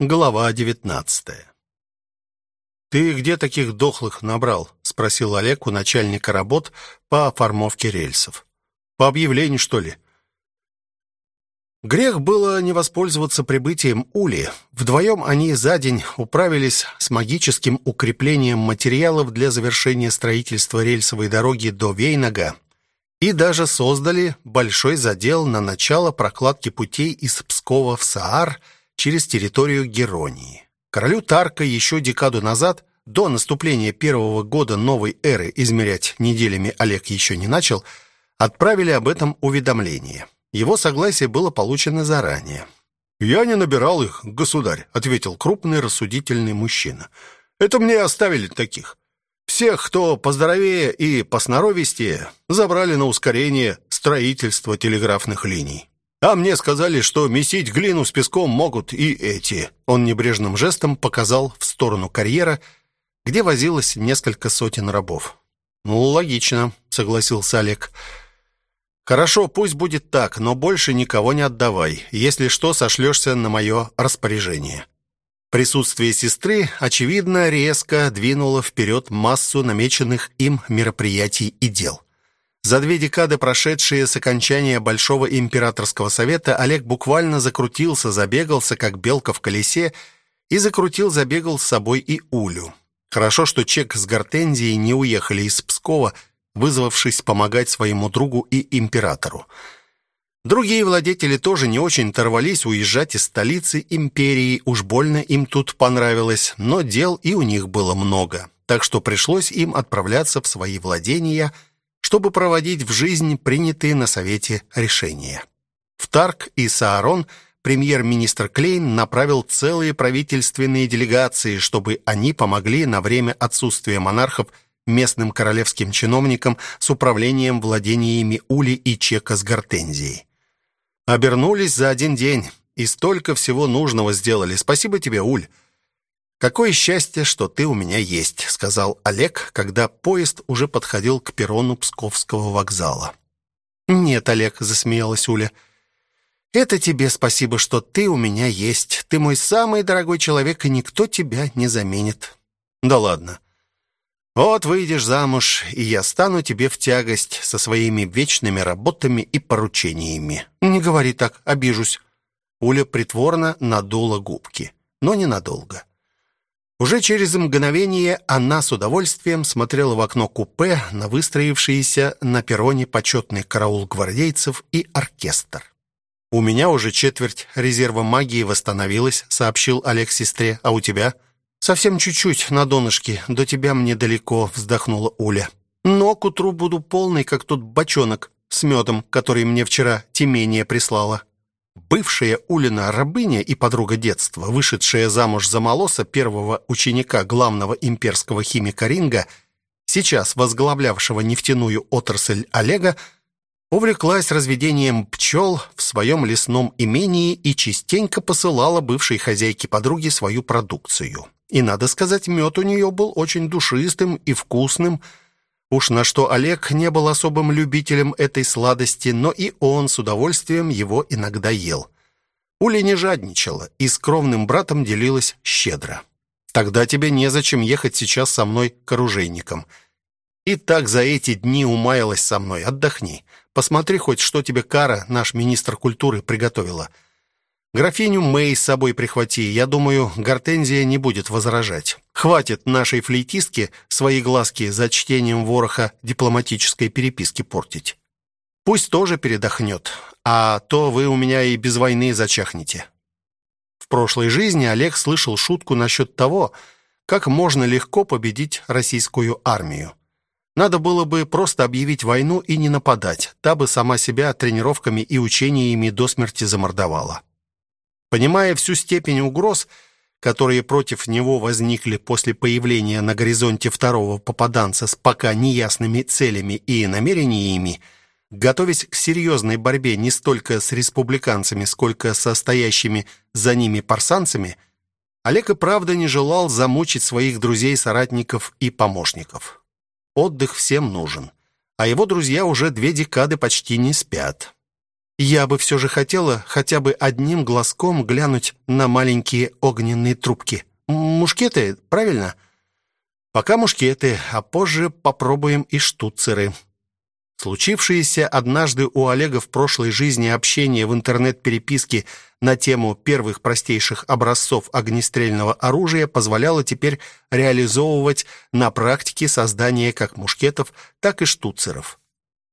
Глава девятнадцатая. «Ты где таких дохлых набрал?» — спросил Олег у начальника работ по оформовке рельсов. «По объявлению, что ли?» Грех было не воспользоваться прибытием Ули. Вдвоем они за день управились с магическим укреплением материалов для завершения строительства рельсовой дороги до Вейнага и даже создали большой задел на начало прокладки путей из Пскова в Саар – через территорию Геронии. Королю Тарка еще декаду назад, до наступления первого года новой эры, измерять неделями Олег еще не начал, отправили об этом уведомление. Его согласие было получено заранее. «Я не набирал их, государь», — ответил крупный рассудительный мужчина. «Это мне оставили таких. Всех, кто поздоровее и посноровистее, забрали на ускорение строительства телеграфных линий. А мне сказали, что месить глину с песком могут и эти. Он небрежным жестом показал в сторону карьера, где возилось несколько сотен рабов. Ну, логично, согласился Олег. Хорошо, пусть будет так, но больше никого не отдавай. Если что, сошлешься на мое распоряжение. Присутствие сестры, очевидно, резко двинуло вперед массу намеченных им мероприятий и дел. За две декады, прошедшие с окончания Большого императорского совета, Олег буквально закрутился, забегался, как белка в колесе, и закрутил, забегал с собой и Улю. Хорошо, что Чек с Гортензией не уехали из Пскова, вызвавшись помогать своему другу и императору. Другие владетели тоже не очень торвались уезжать из столицы империи, уж больно им тут понравилось, но дел и у них было много, так что пришлось им отправляться в свои владения – чтобы проводить в жизнь принятые на Совете решения. В Тарк и Саарон премьер-министр Клейн направил целые правительственные делегации, чтобы они помогли на время отсутствия монархов местным королевским чиновникам с управлением владениями Ули и Чека с Гортензией. Обернулись за один день и столько всего нужного сделали. Спасибо тебе, Уль. «Какое счастье, что ты у меня есть», — сказал Олег, когда поезд уже подходил к перрону Псковского вокзала. «Нет, Олег», — засмеялась Уля, — «это тебе спасибо, что ты у меня есть. Ты мой самый дорогой человек, и никто тебя не заменит». «Да ладно». «Вот выйдешь замуж, и я стану тебе в тягость со своими вечными работами и поручениями». «Не говори так, обижусь». Уля притворно надула губки, но ненадолго. Уже через мгновение она с удовольствием смотрела в окно купе на выстроившийся на перроне почетный караул гвардейцев и оркестр. «У меня уже четверть резерва магии восстановилась», — сообщил Олег сестре. «А у тебя?» «Совсем чуть-чуть, на донышке. До тебя мне далеко», — вздохнула Уля. «Но к утру буду полной, как тот бочонок с медом, который мне вчера Тимения прислала». Бывшая Улина рабыня и подруга детства, вышедшая замуж за Молоса, первого ученика главного имперского химика Ринга, сейчас возглавлявшего нефтяную отрасль Олега, увлеклась разведением пчел в своем лесном имении и частенько посылала бывшей хозяйке подруги свою продукцию. И, надо сказать, мед у нее был очень душистым и вкусным – Уж на что Олег не был особым любителем этой сладости, но и он с удовольствием его иногда ел. Уля не жадничала и с кровным братом делилась щедро. «Тогда тебе незачем ехать сейчас со мной к оружейникам. И так за эти дни умаялась со мной. Отдохни. Посмотри хоть, что тебе Кара, наш министр культуры, приготовила». Графиню Мэй с собой прихвати. Я думаю, Гортензия не будет возражать. Хватит нашей флейтистке свои глазки за чтением вороха дипломатической переписки портить. Пусть тоже передохнет, а то вы у меня и без войны зачахнете. В прошлой жизни Олег слышал шутку насчет того, как можно легко победить российскую армию. Надо было бы просто объявить войну и не нападать. Та бы сама себя тренировками и учениями до смерти замордовала. Понимая всю степень угроз, которые против него возникли после появления на горизонте второго попаданца с пока неясными целями и намерениями, готовясь к серьезной борьбе не столько с республиканцами, сколько со стоящими за ними парсанцами, Олег и правда не желал замучить своих друзей, соратников и помощников. Отдых всем нужен, а его друзья уже две декады почти не спят. Я бы все же хотела хотя бы одним глазком глянуть на маленькие огненные трубки. Мушкеты, правильно? Пока мушкеты, а позже попробуем и штуцеры. Случившееся однажды у Олега в прошлой жизни общение в интернет-переписке на тему первых простейших образцов огнестрельного оружия позволяло теперь реализовывать на практике создание как мушкетов, так и штуцеров.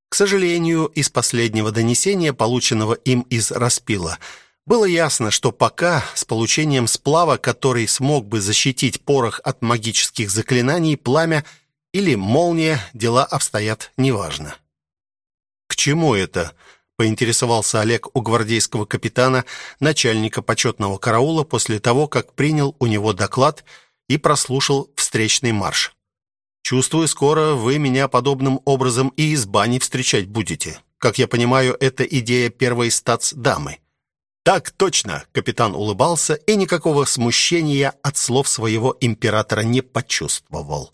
К сожалению, из последнего донесения, полученного им из Распила, было ясно, что пока с получением сплава, который смог бы защитить порох от магических заклинаний, пламя или молния, дела обстоят неважно. «К чему это?» — поинтересовался Олег у гвардейского капитана, начальника почетного караула, после того, как принял у него доклад и прослушал встречный марш. «Чувствую, скоро вы меня подобным образом и из бани встречать будете. Как я понимаю, это идея первой статс-дамы». «Так точно!» — капитан улыбался и никакого смущения от слов своего императора не почувствовал.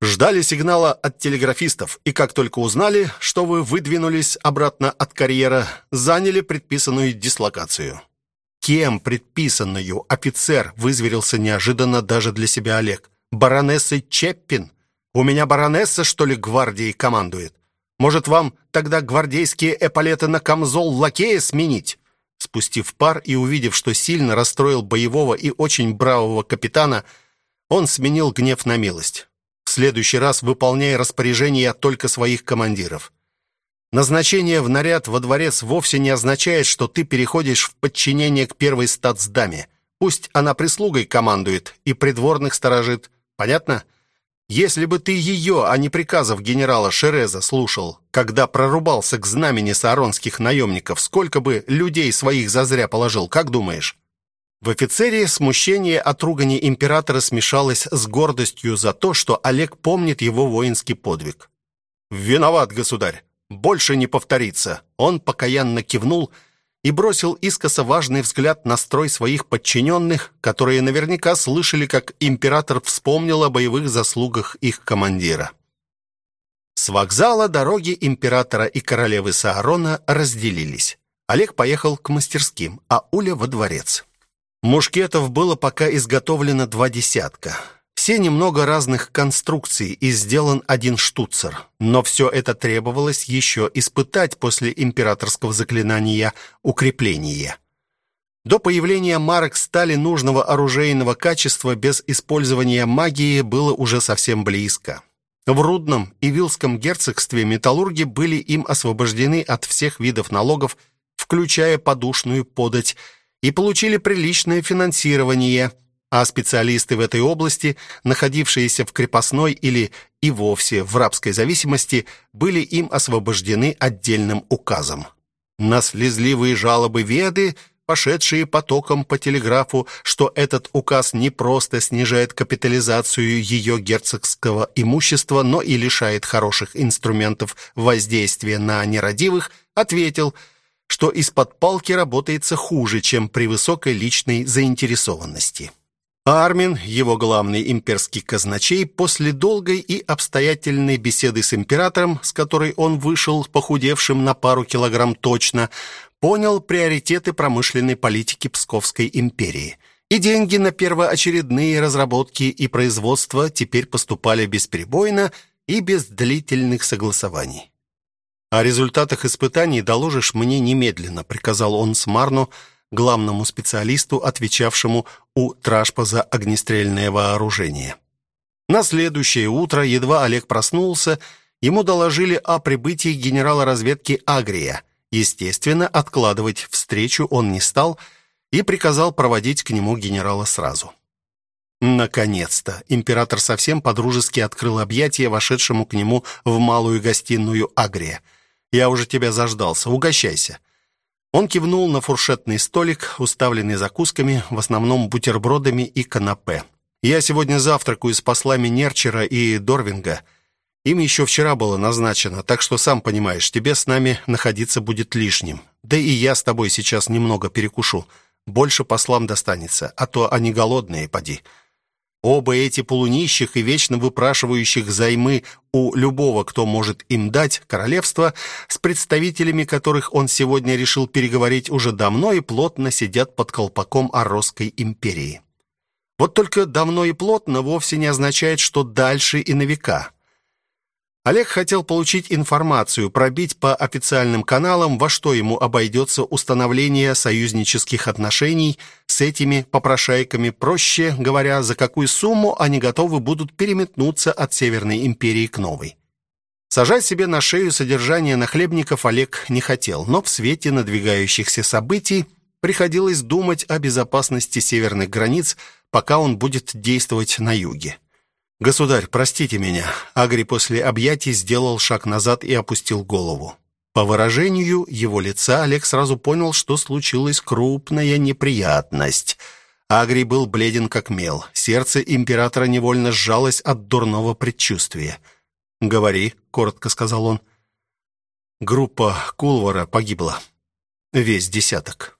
«Так Ждали сигнала от телеграфистов, и как только узнали, что вы выдвинулись обратно от карьера, заняли предписанную дислокацию. Кем предписанную офицер вызверился неожиданно даже для себя Олег. Баронессой Чеппин? У меня баронесса, что ли, гвардией командует? Может, вам тогда гвардейские эполеты на камзол лакея сменить? Спустив пар и увидев, что сильно расстроил боевого и очень бравого капитана, он сменил гнев на милость. В следующий раз выполняй распоряжения только своих командиров. Назначение в наряд во дворец вовсе не означает, что ты переходишь в подчинение к первой статсдаме. Пусть она прислугой командует и придворных сторожит. Понятно? Если бы ты ее, а не приказов генерала Шереза слушал, когда прорубался к знамени сааронских наемников, сколько бы людей своих зазря положил, как думаешь? В офицере смущение от ругани императора смешалось с гордостью за то, что Олег помнит его воинский подвиг. «Виноват, государь! Больше не повторится!» Он покаянно кивнул и бросил искоса важный взгляд на строй своих подчиненных, которые наверняка слышали, как император вспомнил о боевых заслугах их командира. С вокзала дороги императора и королевы Саарона разделились. Олег поехал к мастерским, а Уля во дворец. Мушкетов было пока изготовлено два десятка. Все немного разных конструкций и сделан один штуцер. Но все это требовалось еще испытать после императорского заклинания укрепления. До появления марок стали нужного оружейного качества без использования магии было уже совсем близко. В Рудном и Вилском герцогстве металлурги были им освобождены от всех видов налогов, включая подушную подать, и получили приличное финансирование, а специалисты в этой области, находившиеся в крепостной или и вовсе в рабской зависимости, были им освобождены отдельным указом. На слезливые жалобы Веды, пошедшие потоком по телеграфу, что этот указ не просто снижает капитализацию ее герцогского имущества, но и лишает хороших инструментов воздействия на нерадивых, ответил – что из-под палки работается хуже, чем при высокой личной заинтересованности. Армин, его главный имперский казначей, после долгой и обстоятельной беседы с императором, с которой он вышел похудевшим на пару килограмм точно, понял приоритеты промышленной политики Псковской империи. И деньги на первоочередные разработки и производство теперь поступали бесперебойно и без длительных согласований. О результатах испытаний доложишь мне немедленно, приказал он Смарну, главному специалисту, отвечавшему у Тражпа за огнестрельное вооружение. На следующее утро, едва Олег проснулся, ему доложили о прибытии генерала разведки Агрия. Естественно, откладывать встречу он не стал и приказал проводить к нему генерала сразу. Наконец-то император совсем подружески открыл объятия вошедшему к нему в малую гостиную Агрия. Я уже тебя заждался. Угощайся. Он кивнул на фуршетный столик, уставленный закусками, в основном бутербродами и канапе. Я сегодня завтракаю с послами Нерчера и Дорвинга. Им еще вчера было назначено, так что сам понимаешь, тебе с нами находиться будет лишним. Да и я с тобой сейчас немного перекушу. Больше послам достанется, а то они голодные, поди. Оба эти полунищих и вечно выпрашивающих займы у любого, кто может им дать, королевства, с представителями которых он сегодня решил переговорить уже давно и плотно сидят под колпаком Оросской империи. Вот только давно и плотно вовсе не означает, что дальше и на века. Олег хотел получить информацию, пробить по официальным каналам, во что ему обойдется установление союзнических отношений с этими попрошайками, проще говоря, за какую сумму они готовы будут переметнуться от Северной империи к новой. Сажать себе на шею содержание нахлебников Олег не хотел, но в свете надвигающихся событий приходилось думать о безопасности северных границ, пока он будет действовать на юге. «Государь, простите меня». Агри после объятий сделал шаг назад и опустил голову. По выражению его лица Олег сразу понял, что случилась крупная неприятность. Агри был бледен как мел. Сердце императора невольно сжалось от дурного предчувствия. «Говори», — коротко сказал он. «Группа Кулвара погибла. Весь десяток».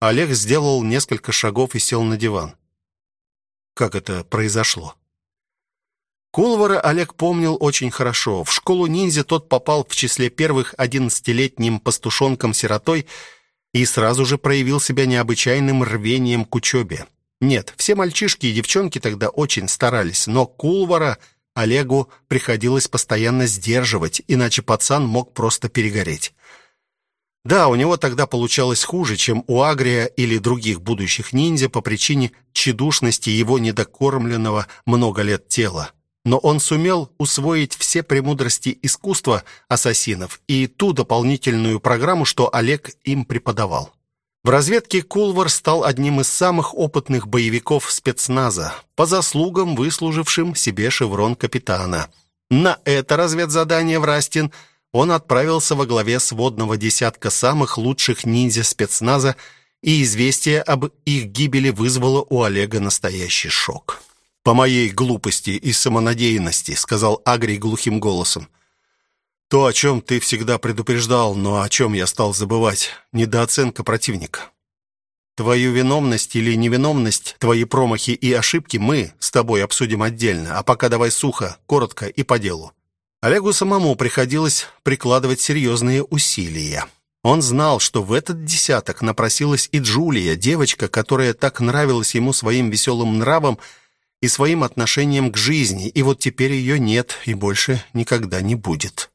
Олег сделал несколько шагов и сел на диван. «Как это произошло?» Кулвара Олег помнил очень хорошо. В школу ниндзя тот попал в числе первых одиннадцатилетним пастушонком-сиротой и сразу же проявил себя необычайным рвением к учебе. Нет, все мальчишки и девчонки тогда очень старались, но Кулвара Олегу приходилось постоянно сдерживать, иначе пацан мог просто перегореть. Да, у него тогда получалось хуже, чем у Агрия или других будущих ниндзя по причине тщедушности его недокормленного много лет тела но он сумел усвоить все премудрости искусства ассасинов и ту дополнительную программу, что Олег им преподавал. В разведке Кулвар стал одним из самых опытных боевиков спецназа, по заслугам выслужившим себе шеврон капитана. На это разведзадание в Растин он отправился во главе сводного десятка самых лучших ниндзя спецназа, и известие об их гибели вызвало у Олега настоящий шок по моей глупости и самонадеянности», — сказал Агрий глухим голосом. «То, о чем ты всегда предупреждал, но о чем я стал забывать, недооценка противника. Твою виновность или невиновность, твои промахи и ошибки мы с тобой обсудим отдельно, а пока давай сухо, коротко и по делу». Олегу самому приходилось прикладывать серьезные усилия. Он знал, что в этот десяток напросилась и Джулия, девочка, которая так нравилась ему своим веселым нравом, и своим отношением к жизни, и вот теперь ее нет и больше никогда не будет.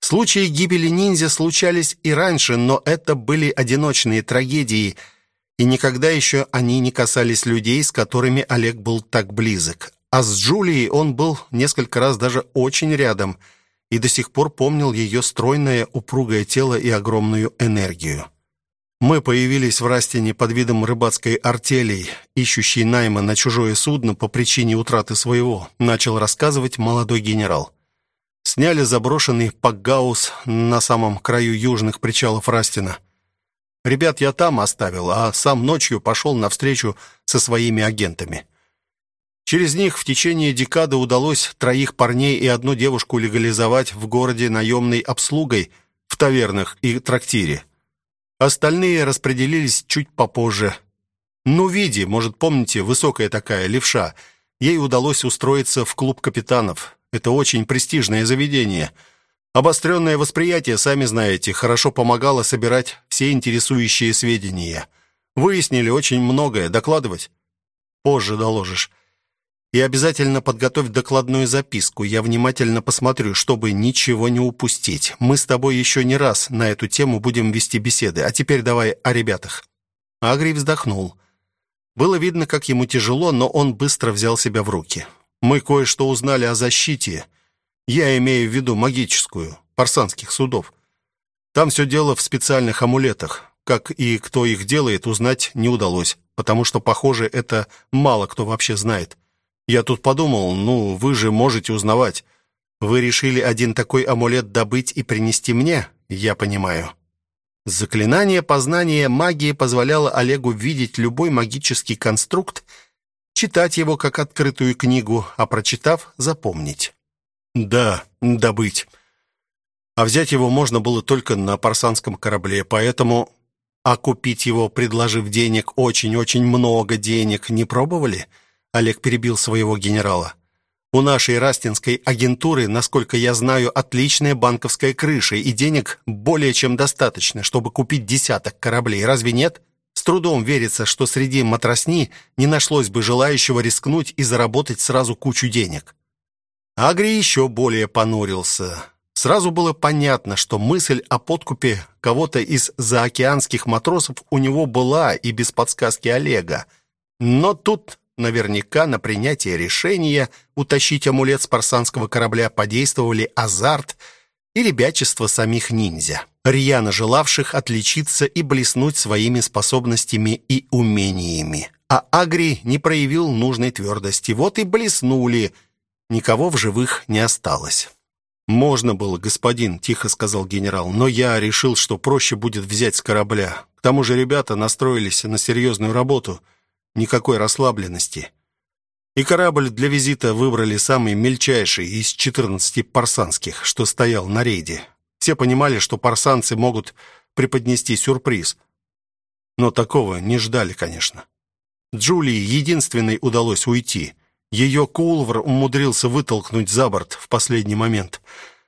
Случаи гибели ниндзя случались и раньше, но это были одиночные трагедии, и никогда еще они не касались людей, с которыми Олег был так близок. А с Джулией он был несколько раз даже очень рядом и до сих пор помнил ее стройное, упругое тело и огромную энергию. Мы появились в Растине под видом рыбацкой артели, ищущей найма на чужое судно по причине утраты своего, начал рассказывать молодой генерал. Сняли заброшенный пакгаус на самом краю южных причалов Растина. Ребят я там оставил, а сам ночью пошел навстречу со своими агентами. Через них в течение декады удалось троих парней и одну девушку легализовать в городе наемной обслугой в тавернах и трактире. Остальные распределились чуть попозже. Ну, Види, может, помните, высокая такая, левша. Ей удалось устроиться в клуб капитанов. Это очень престижное заведение. Обостренное восприятие, сами знаете, хорошо помогало собирать все интересующие сведения. Выяснили очень многое. Докладывать? Позже доложишь. И обязательно подготовь докладную записку. Я внимательно посмотрю, чтобы ничего не упустить. Мы с тобой еще не раз на эту тему будем вести беседы. А теперь давай о ребятах». Агрий вздохнул. Было видно, как ему тяжело, но он быстро взял себя в руки. «Мы кое-что узнали о защите. Я имею в виду магическую, парсанских судов. Там все дело в специальных амулетах. Как и кто их делает, узнать не удалось, потому что, похоже, это мало кто вообще знает. Я тут подумал, ну, вы же можете узнавать. Вы решили один такой амулет добыть и принести мне? Я понимаю. Заклинание познания магии позволяло Олегу видеть любой магический конструкт, читать его как открытую книгу, а прочитав, запомнить. Да, добыть. А взять его можно было только на парсанском корабле, поэтому а купить его, предложив денег, очень-очень много денег, не пробовали? Олег перебил своего генерала. У нашей растинской агентуры, насколько я знаю, отличная банковская крыша, и денег более чем достаточно, чтобы купить десяток кораблей. Разве нет? С трудом верится, что среди матросни не нашлось бы желающего рискнуть и заработать сразу кучу денег. Агри еще более понурился. Сразу было понятно, что мысль о подкупе кого-то из заокеанских матросов у него была и без подсказки Олега. Но тут Наверняка на принятие решения утащить амулет с парсанского корабля подействовали азарт и ребячество самих ниндзя, рьяно желавших отличиться и блеснуть своими способностями и умениями. А Агри не проявил нужной твердости. Вот и блеснули. Никого в живых не осталось. «Можно было, господин», — тихо сказал генерал, «но я решил, что проще будет взять с корабля. К тому же ребята настроились на серьезную работу» никакой расслабленности. И корабль для визита выбрали самый мельчайший из 14 парсанских, что стоял на рейде. Все понимали, что парсанцы могут преподнести сюрприз. Но такого не ждали, конечно. Джулии единственной удалось уйти. Ее Кулвр умудрился вытолкнуть за борт в последний момент.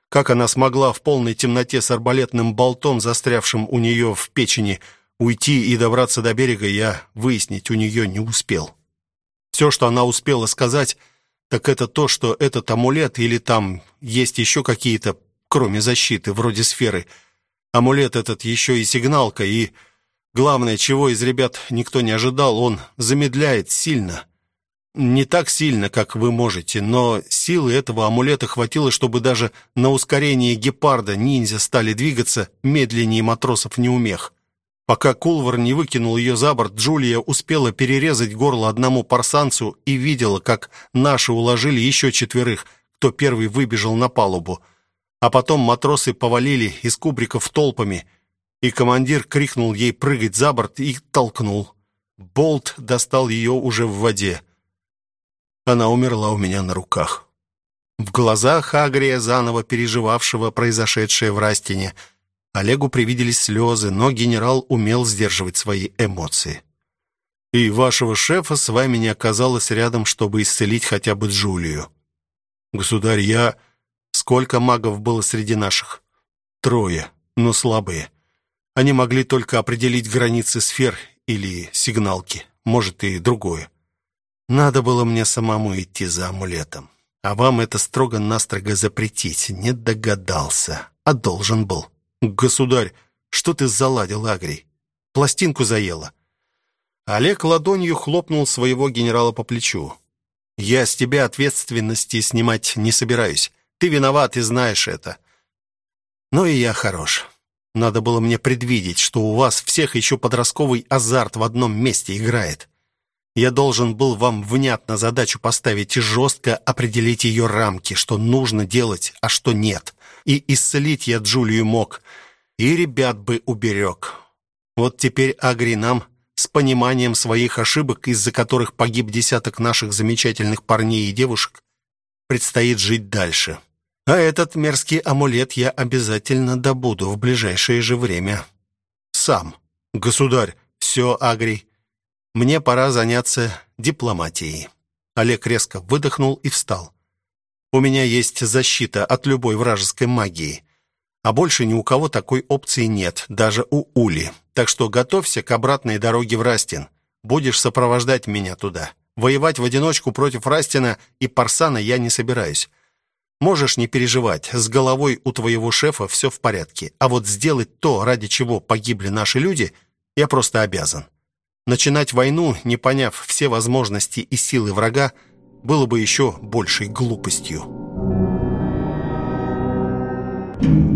Как она смогла в полной темноте с арбалетным болтом, застрявшим у нее в печени, Уйти и добраться до берега я выяснить у нее не успел. Все, что она успела сказать, так это то, что этот амулет или там есть еще какие-то, кроме защиты, вроде сферы. Амулет этот еще и сигналка, и главное, чего из ребят никто не ожидал, он замедляет сильно. Не так сильно, как вы можете, но силы этого амулета хватило, чтобы даже на ускорении гепарда ниндзя стали двигаться медленнее матросов неумех. Пока Кулвар не выкинул ее за борт, Джулия успела перерезать горло одному парсанцу и видела, как наши уложили еще четверых, кто первый выбежал на палубу. А потом матросы повалили из кубриков толпами, и командир крикнул ей прыгать за борт и толкнул. Болт достал ее уже в воде. Она умерла у меня на руках. В глазах Агрия, заново переживавшего произошедшее в Растине, — Олегу привиделись слезы, но генерал умел сдерживать свои эмоции. «И вашего шефа с вами не оказалось рядом, чтобы исцелить хотя бы Джулию. Государь, я... Сколько магов было среди наших? Трое, но слабые. Они могли только определить границы сфер или сигналки, может и другое. Надо было мне самому идти за амулетом. А вам это строго-настрого запретить. Не догадался, а должен был. «Государь, что ты заладил, Агрий? Пластинку заело». Олег ладонью хлопнул своего генерала по плечу. «Я с тебя ответственности снимать не собираюсь. Ты виноват и знаешь это. Но и я хорош. Надо было мне предвидеть, что у вас всех еще подростковый азарт в одном месте играет. Я должен был вам внятно задачу поставить и жестко определить ее рамки, что нужно делать, а что нет. И исцелить я Джулию мог, и ребят бы уберег. Вот теперь Агри нам с пониманием своих ошибок, из-за которых погиб десяток наших замечательных парней и девушек, предстоит жить дальше. А этот мерзкий амулет я обязательно добуду в ближайшее же время. Сам. Государь, все, Агри, мне пора заняться дипломатией. Олег резко выдохнул и встал. У меня есть защита от любой вражеской магии. А больше ни у кого такой опции нет, даже у Ули. Так что готовься к обратной дороге в Растин. Будешь сопровождать меня туда. Воевать в одиночку против Растина и Парсана я не собираюсь. Можешь не переживать, с головой у твоего шефа все в порядке. А вот сделать то, ради чего погибли наши люди, я просто обязан. Начинать войну, не поняв все возможности и силы врага, было бы еще большей глупостью. Thank you.